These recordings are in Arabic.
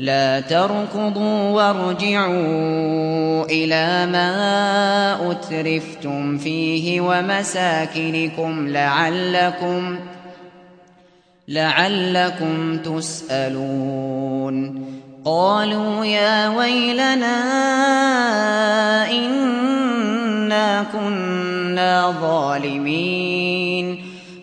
لا تركضوا وارجعوا إلى ما أترفتم فيه ومساكنكم لعلكم لعلكم تسألون. قالوا يا ويلنا إنا كنا ظالمين.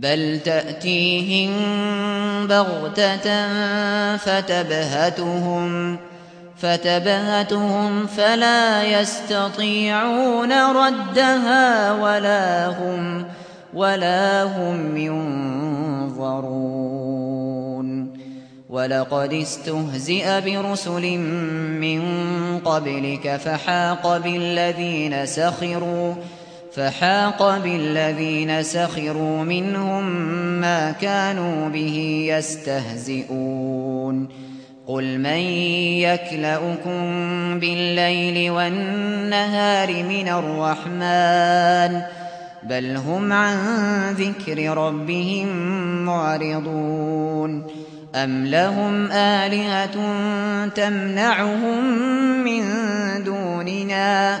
بل تأتيهم بغتة فتبهتهم فتبهتهم فلا يستطيعون ردها ولا هم ولا هم ينظرون ولقد استهزئ برسل من قبلك فحاق بالذين سخروا فحاق بالذين سخروا منهم ما كانوا به يستهزئون قل من يكلؤكم بالليل والنهار من الرحمن بل هم عن ذكر ربهم معرضون أم لهم آلهة تمنعهم من دوننا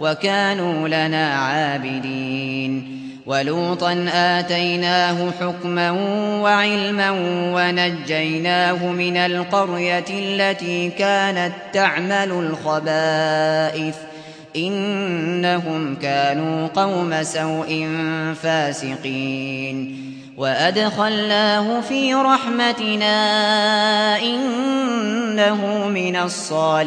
وكانوا لنا عابدين. ولوطا آتيناه حكما وعلما ونجيناه من القرية التي كانت تعمل الخبائث. إنهم كانوا قوم سوء فاسقين. وأدخلناه في رحمتنا إنه من الصالحين.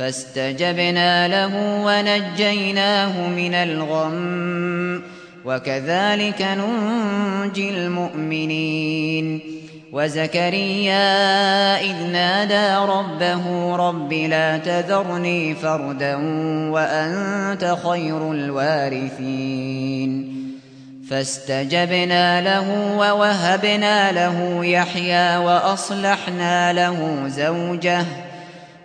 فاستجبنا له ونجيناه من الغم وكذلك ننجي المؤمنين. وزكريا إذ نادى ربه رب لا تذرني فردا وأنت خير الوارثين. فاستجبنا له ووهبنا له يحيى وأصلحنا له زوجه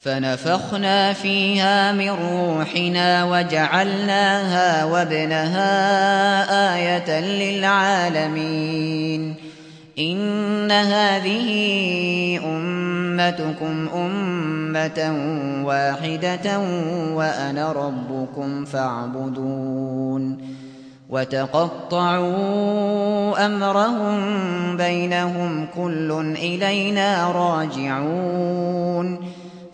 فنفخنا فيها من روحنا وجعلناها وابنها آية للعالمين. إن هذه أمتكم أمة واحدة وأنا ربكم فاعبدون. وتقطعوا أمرهم بينهم كل إلينا راجعون.